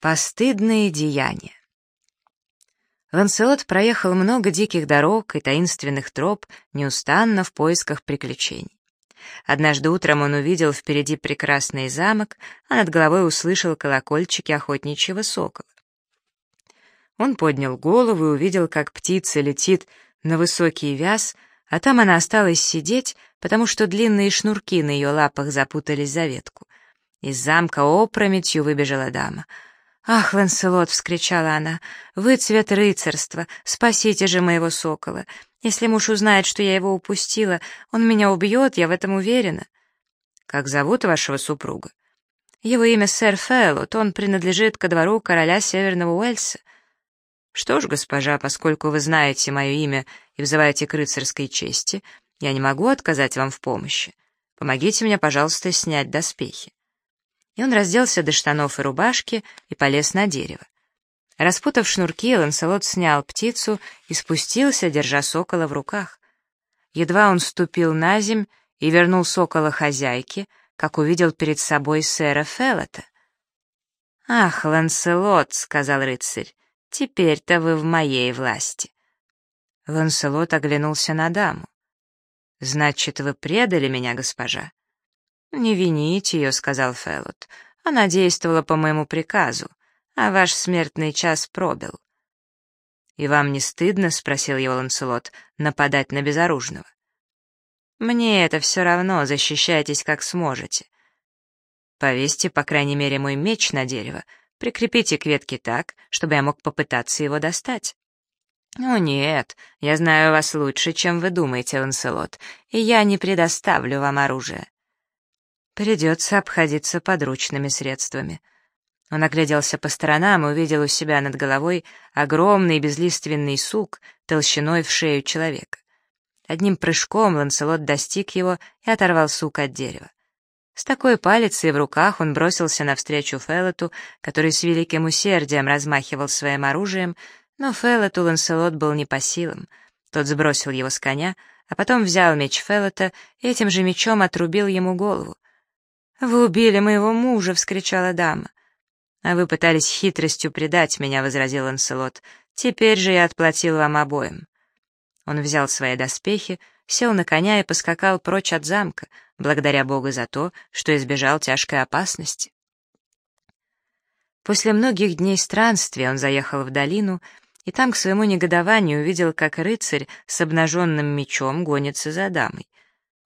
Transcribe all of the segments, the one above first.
Постыдные деяния. Ланселот проехал много диких дорог и таинственных троп, неустанно в поисках приключений. Однажды утром он увидел впереди прекрасный замок, а над головой услышал колокольчики охотничьего сокола. Он поднял голову и увидел, как птица летит на высокий вяз, а там она осталась сидеть, потому что длинные шнурки на ее лапах запутались за ветку. Из замка опрометью выбежала дама — «Ах, Ланселот!» — вскричала она. «Вы цвет рыцарства! Спасите же моего сокола! Если муж узнает, что я его упустила, он меня убьет, я в этом уверена». «Как зовут вашего супруга?» «Его имя сэр Фэллот, он принадлежит ко двору короля Северного Уэльса». «Что ж, госпожа, поскольку вы знаете мое имя и взываете к рыцарской чести, я не могу отказать вам в помощи. Помогите мне, пожалуйста, снять доспехи» и он разделся до штанов и рубашки и полез на дерево. Распутав шнурки, Ланселот снял птицу и спустился, держа сокола в руках. Едва он ступил на земь и вернул сокола хозяйке, как увидел перед собой сэра Феллота. «Ах, Ланселот», — сказал рыцарь, — «теперь-то вы в моей власти». Ланселот оглянулся на даму. «Значит, вы предали меня, госпожа?» «Не вините ее», — сказал Фэллот. «Она действовала по моему приказу, а ваш смертный час пробил». «И вам не стыдно?» — спросил его Ланселот, — «нападать на безоружного». «Мне это все равно, защищайтесь как сможете». «Повесьте, по крайней мере, мой меч на дерево, прикрепите к ветке так, чтобы я мог попытаться его достать». «О нет, я знаю вас лучше, чем вы думаете, Ланселот, и я не предоставлю вам оружие». Придется обходиться подручными средствами. Он огляделся по сторонам и увидел у себя над головой огромный безлиственный сук толщиной в шею человека. Одним прыжком Ланселот достиг его и оторвал сук от дерева. С такой палицей в руках он бросился навстречу Феллоту, который с великим усердием размахивал своим оружием, но Феллоту Ланселот был не по силам. Тот сбросил его с коня, а потом взял меч Феллота и этим же мечом отрубил ему голову. «Вы убили моего мужа!» — вскричала дама. «А вы пытались хитростью предать меня», — возразил Анселот. «Теперь же я отплатил вам обоим». Он взял свои доспехи, сел на коня и поскакал прочь от замка, благодаря Богу за то, что избежал тяжкой опасности. После многих дней странствия он заехал в долину, и там к своему негодованию увидел, как рыцарь с обнаженным мечом гонится за дамой.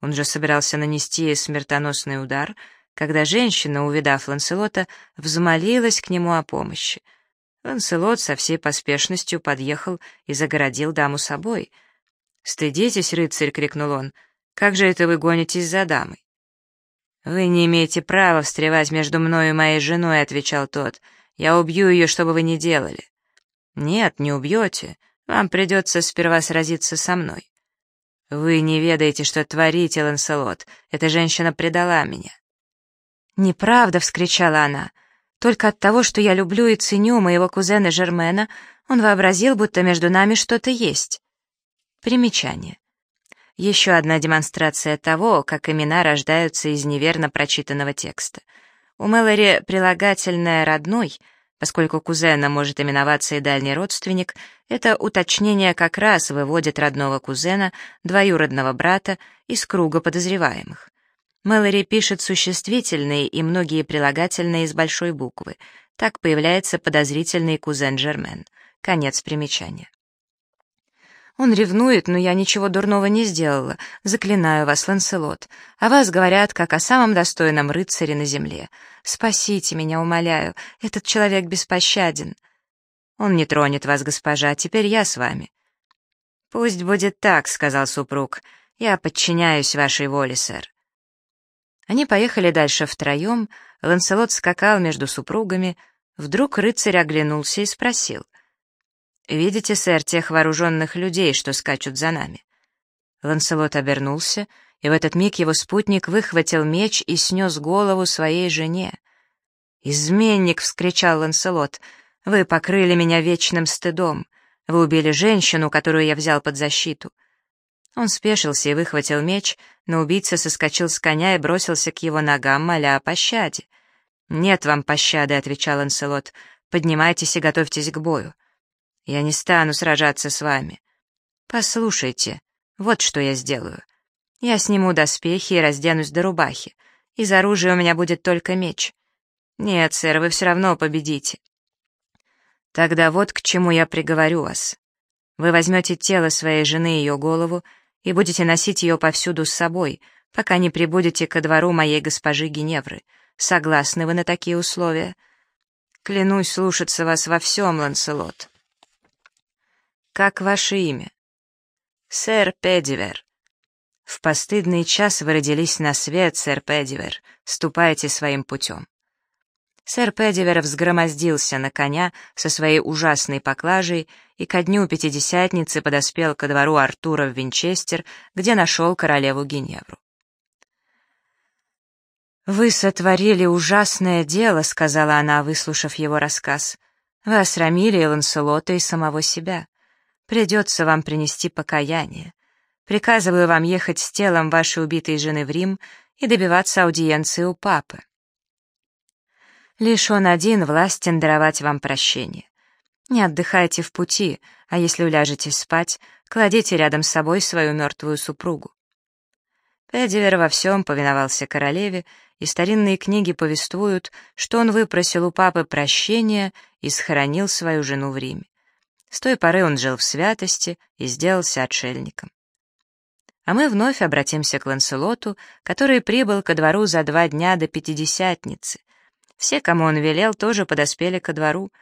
Он же собирался нанести ей смертоносный удар — когда женщина, увидав Ланселота, взмолилась к нему о помощи. Ланселот со всей поспешностью подъехал и загородил даму собой. «Стыдитесь, рыцарь!» — крикнул он. «Как же это вы гонитесь за дамой?» «Вы не имеете права встревать между мной и моей женой», — отвечал тот. «Я убью ее, что бы вы ни делали». «Нет, не убьете. Вам придется сперва сразиться со мной». «Вы не ведаете, что творите, Ланселот. Эта женщина предала меня». «Неправда!» — вскричала она. «Только от того, что я люблю и ценю моего кузена Жермена, он вообразил, будто между нами что-то есть». Примечание. Еще одна демонстрация того, как имена рождаются из неверно прочитанного текста. У Мэлори прилагательное «родной», поскольку кузена может именоваться и дальний родственник, это уточнение как раз выводит родного кузена, двоюродного брата из круга подозреваемых. Мэлори пишет существительные и многие прилагательные из большой буквы. Так появляется подозрительный кузен Жермен. Конец примечания. Он ревнует, но я ничего дурного не сделала. Заклинаю вас, Ланселот. О вас говорят, как о самом достойном рыцаре на земле. Спасите меня, умоляю. Этот человек беспощаден. Он не тронет вас, госпожа. Теперь я с вами. Пусть будет так, сказал супруг. Я подчиняюсь вашей воле, сэр. Они поехали дальше втроем, Ланселот скакал между супругами, вдруг рыцарь оглянулся и спросил. «Видите, сэр, тех вооруженных людей, что скачут за нами?» Ланселот обернулся, и в этот миг его спутник выхватил меч и снес голову своей жене. «Изменник!» — вскричал Ланселот. «Вы покрыли меня вечным стыдом. Вы убили женщину, которую я взял под защиту. Он спешился и выхватил меч, но убийца соскочил с коня и бросился к его ногам, моля о пощаде. «Нет вам пощады», — отвечал Анселот. Поднимайтесь и готовьтесь к бою. Я не стану сражаться с вами. Послушайте, вот что я сделаю. Я сниму доспехи и разденусь до рубахи. Из оружия у меня будет только меч. Нет, сэр, вы все равно победите. Тогда вот к чему я приговорю вас. Вы возьмете тело своей жены и ее голову и будете носить ее повсюду с собой, пока не прибудете ко двору моей госпожи Геневры. Согласны вы на такие условия? Клянусь слушаться вас во всем, Ланселот. Как ваше имя? Сэр Педивер. В постыдный час вы родились на свет, сэр Педивер. Ступайте своим путем. Сэр Педивер взгромоздился на коня со своей ужасной поклажей и ко дню Пятидесятницы подоспел ко двору Артура в Винчестер, где нашел королеву Геневру. «Вы сотворили ужасное дело», — сказала она, выслушав его рассказ. «Вы осрамили Ланселота и самого себя. Придется вам принести покаяние. Приказываю вам ехать с телом вашей убитой жены в Рим и добиваться аудиенции у папы. Лишь он один властен даровать вам прощение. Не отдыхайте в пути, а если уляжетесь спать, кладите рядом с собой свою мертвую супругу. Педивер во всем повиновался королеве, и старинные книги повествуют, что он выпросил у папы прощения и схоронил свою жену в Риме. С той поры он жил в святости и сделался отшельником. А мы вновь обратимся к Ланселоту, который прибыл ко двору за два дня до Пятидесятницы — все, кому он велел, тоже подоспели ко двору.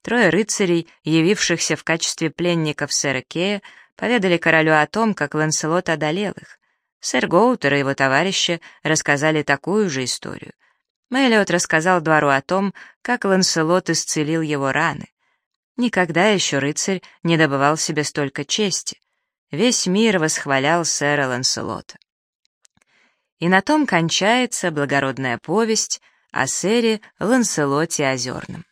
Трое рыцарей, явившихся в качестве пленников сэра Кея, поведали королю о том, как Ланселот одолел их. Сэр Гоутер и его товарищи рассказали такую же историю. Мэллиот рассказал двору о том, как Ланселот исцелил его раны. Никогда еще рыцарь не добывал себе столько чести. Весь мир восхвалял сэра Ланселота. И на том кончается благородная повесть о сэре Ланселоте Озерном.